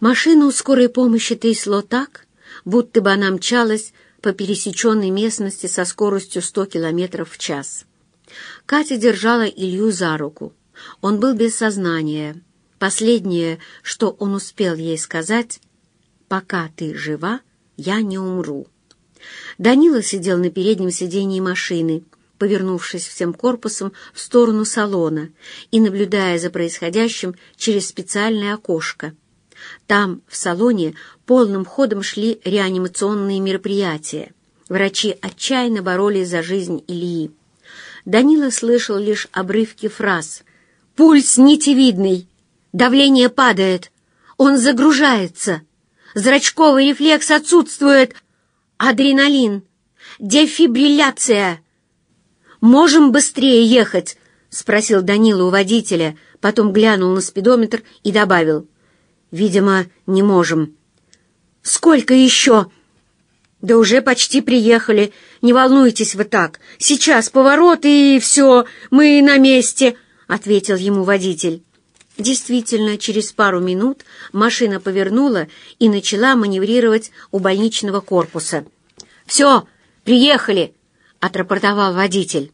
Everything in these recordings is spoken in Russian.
Машину скорой помощи трясло так, будто бы она мчалась по пересеченной местности со скоростью 100 км в час. Катя держала Илью за руку. Он был без сознания. Последнее, что он успел ей сказать, «Пока ты жива, я не умру». Данила сидел на переднем сидении машины, повернувшись всем корпусом в сторону салона и наблюдая за происходящим через специальное окошко. Там, в салоне, полным ходом шли реанимационные мероприятия. Врачи отчаянно боролись за жизнь Ильи. Данила слышал лишь обрывки фраз. «Пульс нитевидный! Давление падает! Он загружается! Зрачковый рефлекс отсутствует! Адреналин! Дефибрилляция!» «Можем быстрее ехать?» — спросил Данила у водителя, потом глянул на спидометр и добавил. «Видимо, не можем». «Сколько еще?» «Да уже почти приехали. Не волнуйтесь вы так. Сейчас поворот и все, мы на месте», — ответил ему водитель. Действительно, через пару минут машина повернула и начала маневрировать у больничного корпуса. «Все, приехали!» — отрапортовал водитель.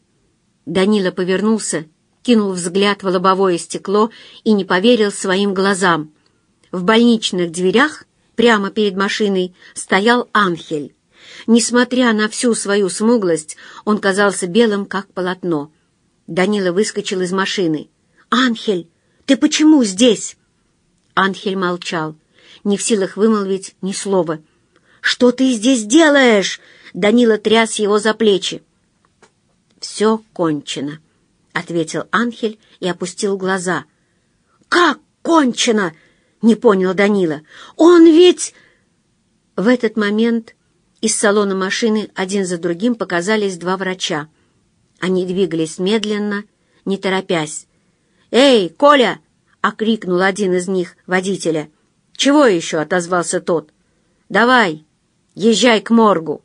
Данила повернулся, кинул взгляд в лобовое стекло и не поверил своим глазам. В больничных дверях, прямо перед машиной, стоял Анхель. Несмотря на всю свою смуглость, он казался белым, как полотно. Данила выскочил из машины. «Анхель, ты почему здесь?» Анхель молчал, не в силах вымолвить ни слова. «Что ты здесь делаешь?» Данила тряс его за плечи. «Все кончено», — ответил Анхель и опустил глаза. «Как кончено?» — не понял Данила. «Он ведь...» В этот момент из салона машины один за другим показались два врача. Они двигались медленно, не торопясь. «Эй, Коля!» — окрикнул один из них водителя. «Чего еще?» — отозвался тот. «Давай, езжай к моргу.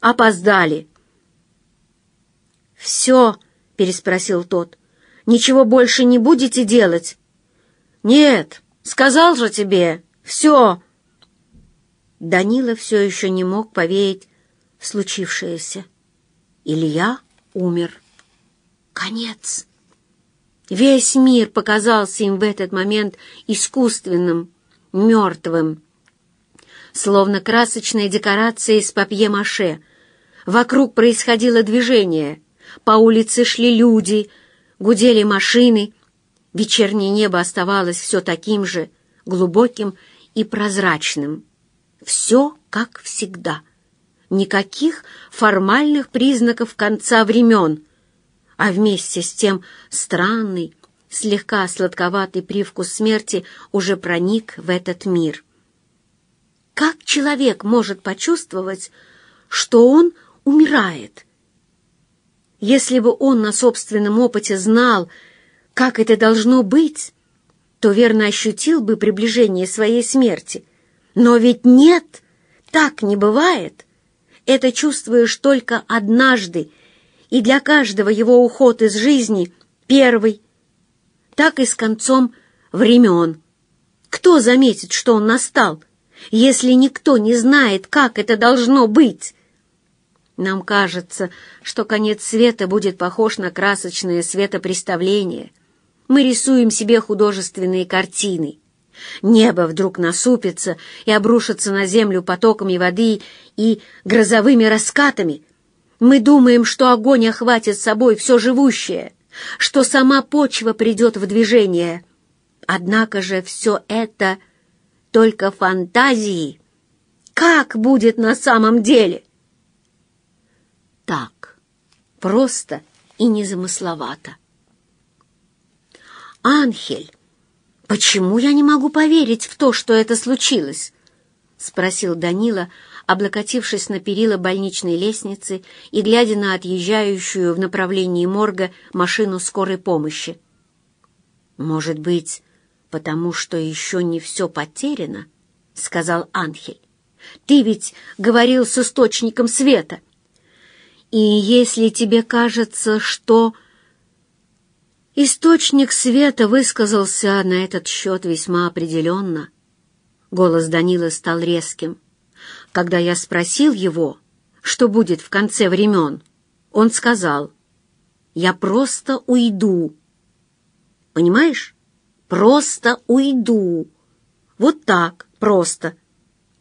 Опоздали». «Все?» — переспросил тот. «Ничего больше не будете делать?» «Нет, сказал же тебе, все!» Данила все еще не мог поверить в случившееся. Илья умер. Конец. Весь мир показался им в этот момент искусственным, мертвым. Словно красочная декорация из папье-маше. Вокруг происходило движение. По улице шли люди, гудели машины. Вечернее небо оставалось все таким же, глубоким и прозрачным. Все как всегда. Никаких формальных признаков конца времен, а вместе с тем странный, слегка сладковатый привкус смерти уже проник в этот мир. Как человек может почувствовать, что он умирает? Если бы он на собственном опыте знал, как это должно быть, то верно ощутил бы приближение своей смерти — но ведь нет, так не бывает. Это чувствуешь только однажды, и для каждого его уход из жизни первый. Так и с концом времен. Кто заметит, что он настал, если никто не знает, как это должно быть? Нам кажется, что конец света будет похож на красочное светопреставление. Мы рисуем себе художественные картины — Небо вдруг насупится и обрушится на землю потоками воды и грозовыми раскатами. Мы думаем, что огонь охватит собой все живущее, что сама почва придет в движение. Однако же все это только фантазии. Как будет на самом деле? Так, просто и незамысловато. Анхель «Почему я не могу поверить в то, что это случилось?» — спросил Данила, облокотившись на перила больничной лестницы и глядя на отъезжающую в направлении морга машину скорой помощи. «Может быть, потому что еще не все потеряно?» — сказал Анхель. «Ты ведь говорил с источником света. И если тебе кажется, что...» Источник света высказался на этот счет весьма определенно. Голос Данила стал резким. Когда я спросил его, что будет в конце времен, он сказал, «Я просто уйду». Понимаешь? Просто уйду. Вот так, просто.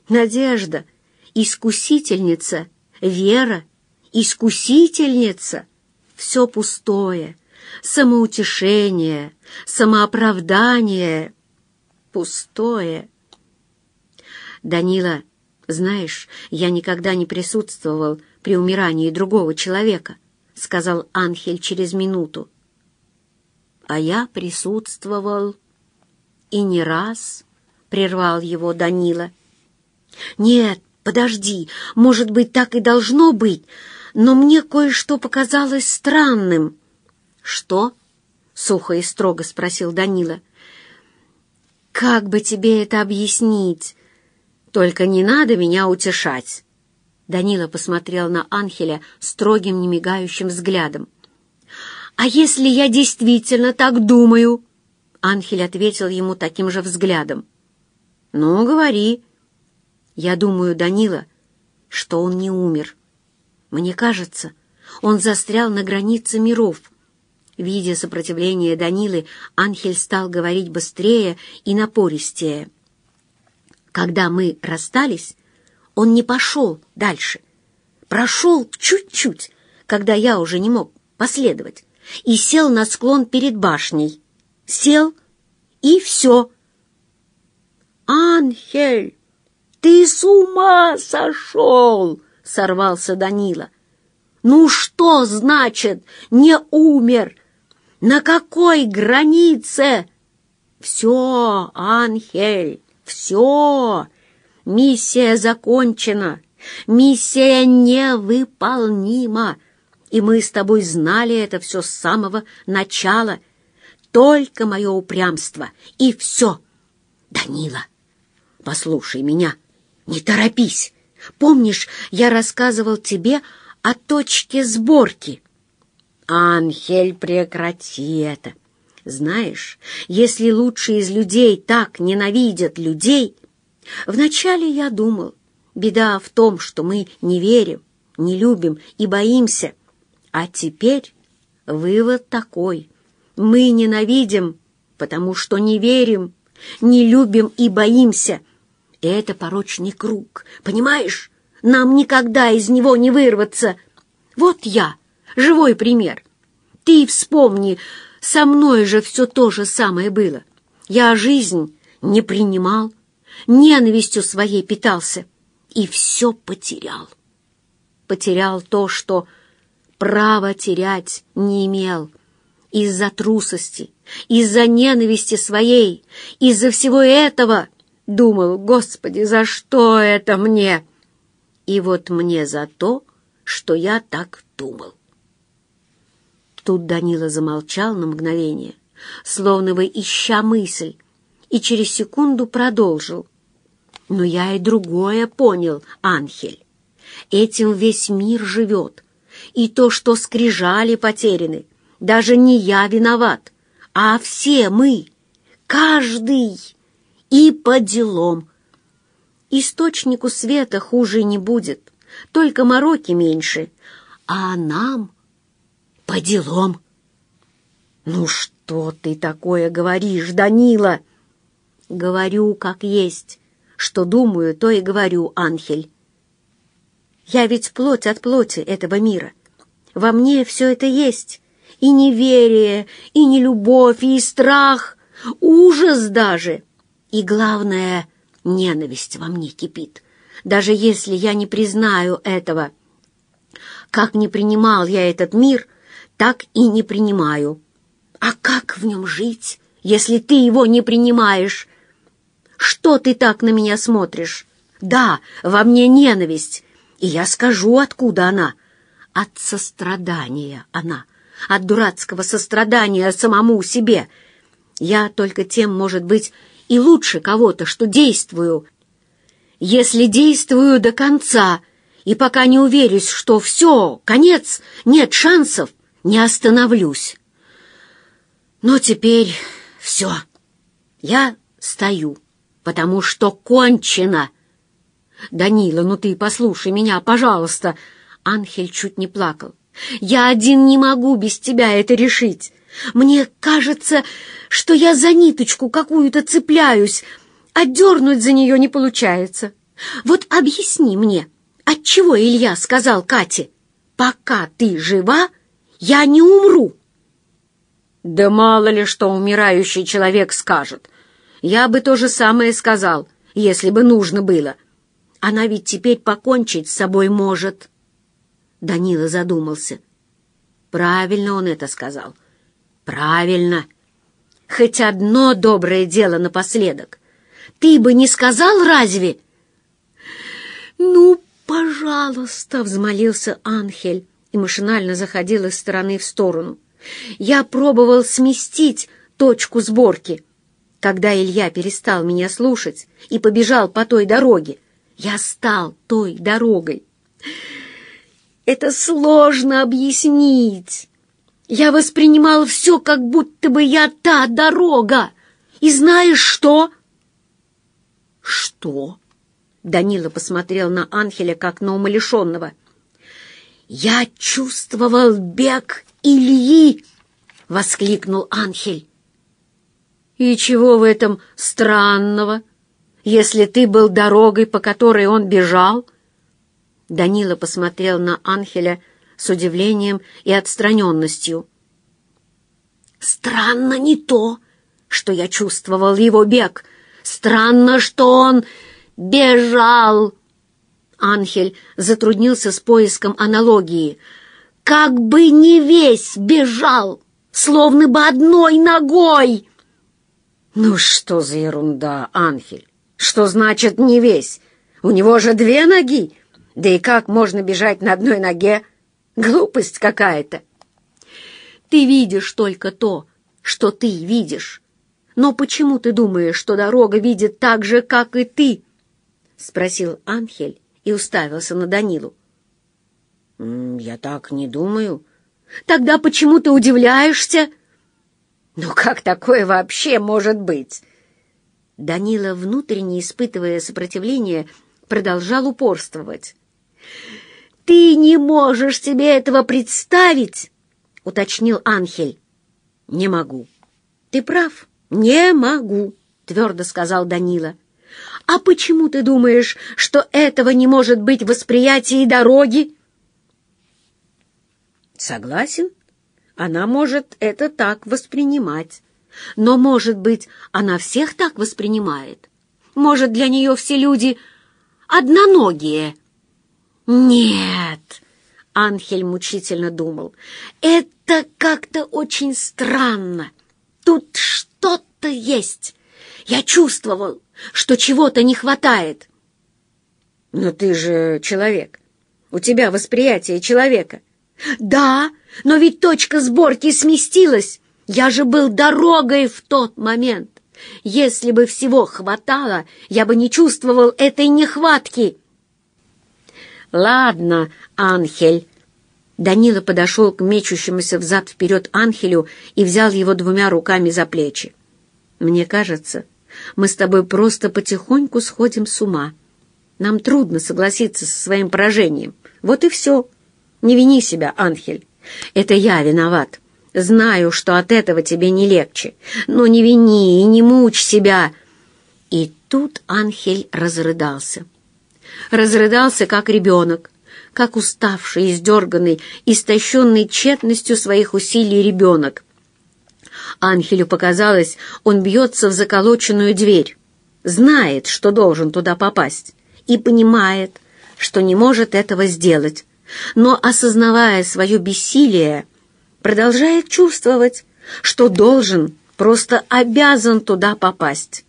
Надежда, искусительница, вера, искусительница. Все пустое, самоутешение, самооправдание. Пустое. Данила, знаешь, я никогда не присутствовал при умирании другого человека, сказал Анхель через минуту. А я присутствовал и не раз, прервал его Данила. Нет, подожди, может быть, так и должно быть, но мне кое-что показалось странным. Что? Сухо и строго спросил Данила. Как бы тебе это объяснить? Только не надо меня утешать. Данила посмотрел на Анхеля строгим, немигающим взглядом. «А если я действительно так думаю?» Анхель ответил ему таким же взглядом. «Ну, говори». «Я думаю, Данила, что он не умер. Мне кажется, он застрял на границе миров». Видя сопротивление Данилы, Анхель стал говорить быстрее и напористее. «Когда мы расстались, он не пошел дальше. Прошел чуть-чуть, когда я уже не мог последовать и сел на склон перед башней. Сел, и все. «Анхель, ты с ума сошел!» — сорвался Данила. «Ну что значит «не умер»? На какой границе?» «Все, Анхель, все! Миссия закончена, миссия невыполнима!» и мы с тобой знали это все с самого начала. Только мое упрямство, и все. Данила, послушай меня, не торопись. Помнишь, я рассказывал тебе о точке сборки? Анхель, прекрати это. Знаешь, если лучшие из людей так ненавидят людей... Вначале я думал, беда в том, что мы не верим, не любим и боимся — а теперь вывод такой. Мы ненавидим, потому что не верим, не любим и боимся. Это порочный круг, понимаешь? Нам никогда из него не вырваться. Вот я, живой пример. Ты вспомни, со мной же все то же самое было. Я жизнь не принимал, ненавистью своей питался и все потерял. Потерял то, что права терять не имел. Из-за трусости, из-за ненависти своей, из-за всего этого думал, Господи, за что это мне? И вот мне за то, что я так думал. Тут Данила замолчал на мгновение, словно бы ища мысль, и через секунду продолжил. Но я и другое понял, Анхель. Этим весь мир живет, и то, что скрижали потеряны. Даже не я виноват, а все мы, каждый, и по делам. Источнику света хуже не будет, только мороки меньше, а нам по делам. Ну что ты такое говоришь, Данила? Говорю, как есть. Что думаю, то и говорю, Анхель. Я ведь плоть от плоти этого мира. Во мне все это есть. И неверие, и нелюбовь, и страх, ужас даже. И главное, ненависть во мне кипит. Даже если я не признаю этого. Как не принимал я этот мир, так и не принимаю. А как в нем жить, если ты его не принимаешь? Что ты так на меня смотришь? Да, во мне ненависть, и я скажу, откуда она. От сострадания она, от дурацкого сострадания самому себе. Я только тем, может быть, и лучше кого-то, что действую. Если действую до конца, и пока не уверюсь, что все, конец, нет шансов, не остановлюсь. Но теперь все. Я стою. потому что кончено. Данила, ну ты послушай меня, пожалуйста. Анхель чуть не плакал. Я один не могу без тебя это решить. Мне кажется, что я за ниточку какую-то цепляюсь, а дернуть за нее не получается. Вот объясни мне, отчего Илья сказал Кате, «Пока ты жива, я не умру». Да мало ли что умирающий человек скажет. Я бы то же самое сказал, если бы нужно было. Она ведь теперь покончить с собой может. Данила задумался. Правильно он это сказал. Правильно. Хоть одно доброе дело напоследок. Ты бы не сказал разве? Ну, пожалуйста, взмолился Анхель и машинально заходил из стороны в сторону. Я пробовал сместить точку сборки. Когда Илья перестал меня слушать и побежал по той дороге, я стал той дорогой. Это сложно объяснить. Я воспринимал все, как будто бы я та дорога. И знаешь что? Что? Данила посмотрел на Анхеля, как на умалишенного. Я чувствовал бег Ильи! — воскликнул Анхель. «И чего в этом странного, если ты был дорогой, по которой он бежал?» Данила посмотрел на Анхеля с удивлением и отстраненностью. «Странно не то, что я чувствовал его бег. Странно, что он бежал!» Анхель затруднился с поиском аналогии — как бы не весь бежал, словно бы одной ногой. Ну что за ерунда, Анхель? Что значит не весь? У него же две ноги. Да и как можно бежать на одной ноге? Глупость какая-то. Ты видишь только то, что ты видишь. Но почему ты думаешь, что дорога видит так же, как и ты? Спросил Анхель и уставился на Данилу. «Я так не думаю». «Тогда почему ты удивляешься?» «Ну как такое вообще может быть?» Данила, внутренне испытывая сопротивление, продолжал упорствовать. «Ты не можешь себе этого представить!» — уточнил Анхель. «Не могу». «Ты прав, не могу», — твердо сказал Данила. «А почему ты думаешь, что этого не может быть в восприятии дороги?» Согласен, она может это так воспринимать. Но, может быть, она всех так воспринимает? Может, для нее все люди одноногие? Нет, Анхель мучительно думал, это как-то очень странно. Тут что-то есть. Я чувствовал, что чего-то не хватает. Но ты же человек. У тебя восприятие человека — «Да, но ведь точка сборки сместилась. Я же был дорогой в тот момент. Если бы всего хватало, я бы не чувствовал этой нехватки». «Ладно, Анхель». Данила подошел к мечущемуся взад-вперед Анхелю и взял его двумя руками за плечи. «Мне кажется, мы с тобой просто потихоньку сходим с ума. Нам трудно согласиться со своим поражением. Вот и все». Не вини себя, Анхель. Это я виноват. Знаю, что от этого тебе не легче. Но не вини и не мучь себя. И тут Анхель разрыдался. Разрыдался, как ребенок, как уставший, издерганный, истощенный тщетностью своих усилий ребенок. Анхелю показалось, он бьется в заколоченную дверь, знает, что должен туда попасть, и понимает, что не может этого сделать но, осознавая свое бессилие, продолжает чувствовать, что должен, просто обязан туда попасть.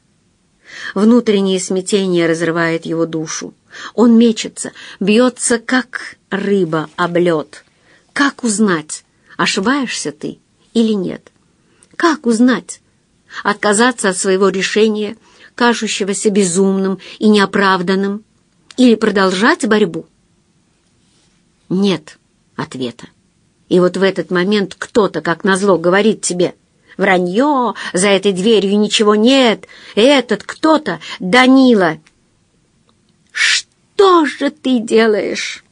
Внутреннее смятение разрывает его душу. Он мечется, бьется, как рыба об лед. Как узнать, ошибаешься ты или нет? Как узнать? Отказаться от своего решения, кажущегося безумным и неоправданным, или продолжать борьбу? нет ответа. И вот в этот момент кто-то, как назло, говорит тебе, Вранье, за этой дверью ничего нет. Этот кто-то, Данила. Что же ты делаешь?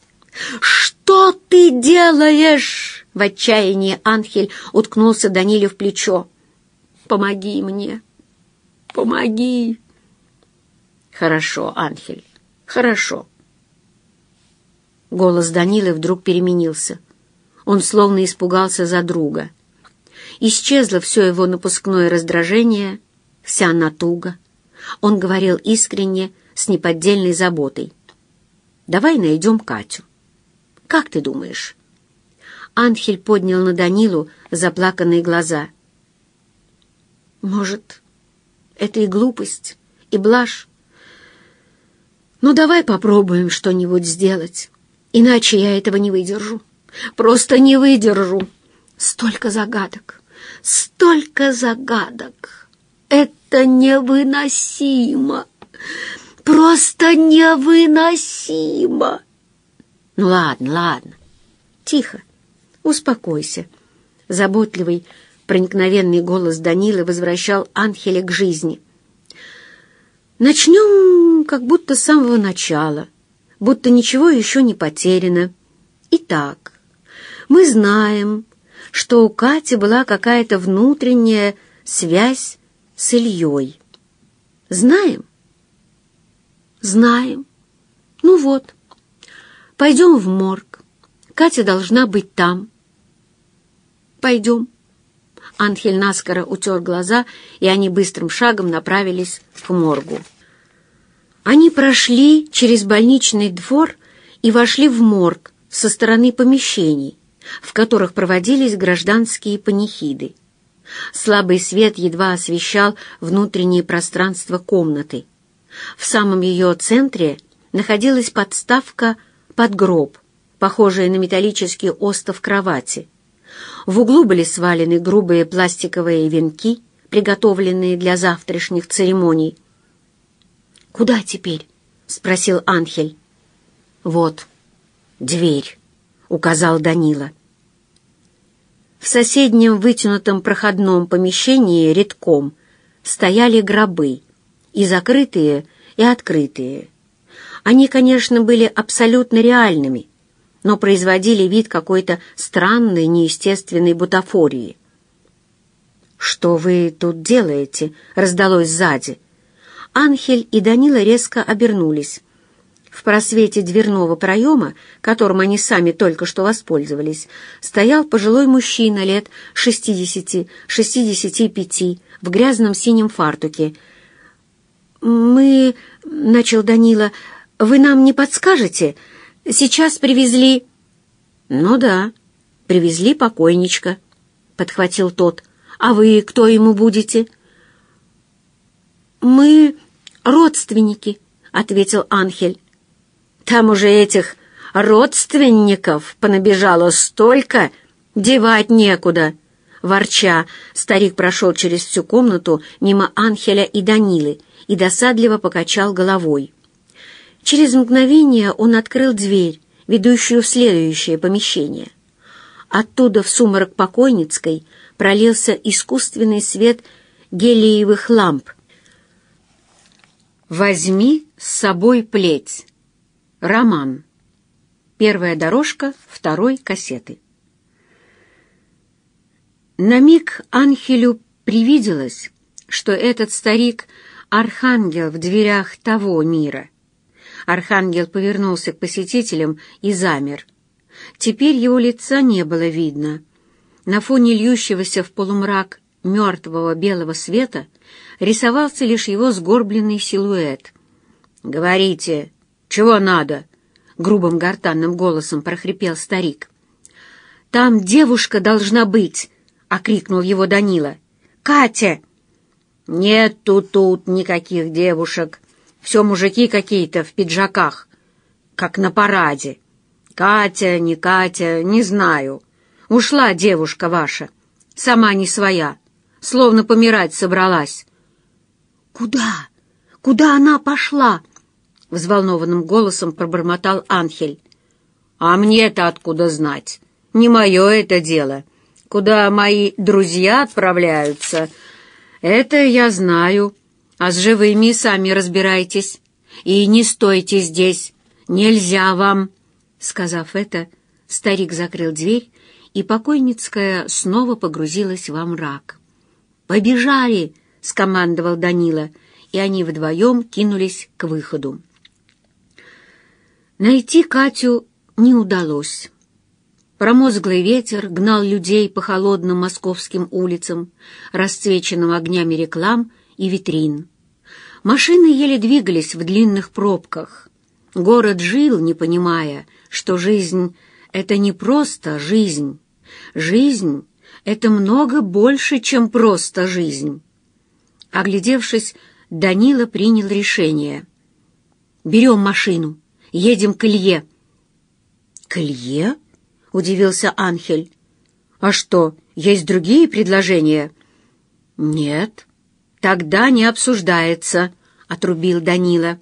Что ты делаешь? В отчаянии Анхель уткнулся Даниле в плечо. Помоги мне, помоги. Хорошо, Анхель, хорошо. Голос Данилы вдруг переменился. Он словно испугался за друга. Исчезло все его напускное раздражение, вся натуга. Он говорил искренне, с неподдельной заботой. «Давай найдем Катю. Как ты думаешь?» Анхель поднял на Данилу заплаканные глаза. «Может, это и глупость, и блажь. Ну, давай попробуем что-нибудь сделать, иначе я этого не выдержу. Просто не выдержу. Столько загадок, столько загадок. Это невыносимо, просто невыносимо. Ну ладно, ладно, тихо, успокойся. Заботливый, проникновенный голос Данилы возвращал Анхеля к жизни. Начнем как будто с самого начала, будто ничего еще не потеряно. Итак, мы знаем, что у Кати была какая-то внутренняя связь с Ильей. Знаем? Знаем. Ну вот, пойдем в морг. Катя должна быть там. Пойдем. Анхель наскоро утер глаза, и они быстрым шагом направились к моргу. Они прошли через больничный двор и вошли в морг со стороны помещений, в которых проводились гражданские панихиды. Слабый свет едва освещал внутреннее пространство комнаты. В самом ее центре находилась подставка под гроб, похожая на металлический остов кровати. В углу были свалены грубые пластиковые венки, приготовленные для завтрашних церемоний. «Куда теперь?» — спросил Анхель. «Вот, дверь», — указал Данила. В соседнем вытянутом проходном помещении редком стояли гробы, и закрытые, и открытые. Они, конечно, были абсолютно реальными, но производили вид какой-то странной, неестественной бутафории. «Что вы тут делаете?» — раздалось сзади. Анхель и Данила резко обернулись. В просвете дверного проема, которым они сами только что воспользовались, стоял пожилой мужчина лет шестидесяти-шестидесяти пяти в грязном синем фартуке. «Мы...» — начал Данила. «Вы нам не подскажете? Сейчас привезли...» «Ну да, привезли покойничка», — подхватил тот. «А вы кто ему будете?» «Мы родственники», — ответил Анхель. Там уже этих родственников понабежало столько, девать некуда. Ворча, старик прошел через всю комнату мимо Анхеля и Данилы и досадливо покачал головой. Через мгновение он открыл дверь, ведущую в следующее помещение. Оттуда в сумрак покойницкой пролился искусственный свет гелиевых ламп. «Возьми с собой плеть». Роман. Первая дорожка второй кассеты. На миг Анхелю привиделось, что этот старик — архангел в дверях того мира. Архангел повернулся к посетителям и замер. Теперь его лица не было видно. На фоне льющегося в полумрак мертвого белого света рисовался лишь его сгорбленный силуэт. «Говорите!» «Чего надо?» — грубым гортанным голосом прохрипел старик. «Там девушка должна быть!» — окрикнул его Данила. «Катя!» «Нету тут никаких девушек. Все мужики какие-то в пиджаках, как на параде. Катя, не Катя, не знаю. Ушла девушка ваша, сама не своя, словно помирать собралась». «Куда? Куда она пошла?» взволнованным голосом пробормотал Анхель. «А мне-то откуда знать? Не мое это дело. куда мои друзья отправляются. Это я знаю, а с живыми сами разбирайтесь. И не стойте здесь, нельзя вам». Сказав это, старик закрыл дверь, и покойницкая снова погрузилась во мрак. «Побежали!» — скомандовал Данила, и они вдвоем кинулись к выходу. Найти Катю не удалось. Промозглый ветер гнал людей по холодным московским улицам, расцвеченным огнями реклам и витрин. Машины еле двигались в длинных пробках. Город жил, не понимая, что жизнь — это не просто жизнь. Жизнь — это много больше, чем просто жизнь. Оглядевшись, Данила принял решение. «Берем машину, едем к Илье». «К Илье?» — удивился Анхель. «А что, есть другие предложения?» «Нет, тогда не обсуждается», — отрубил Данила.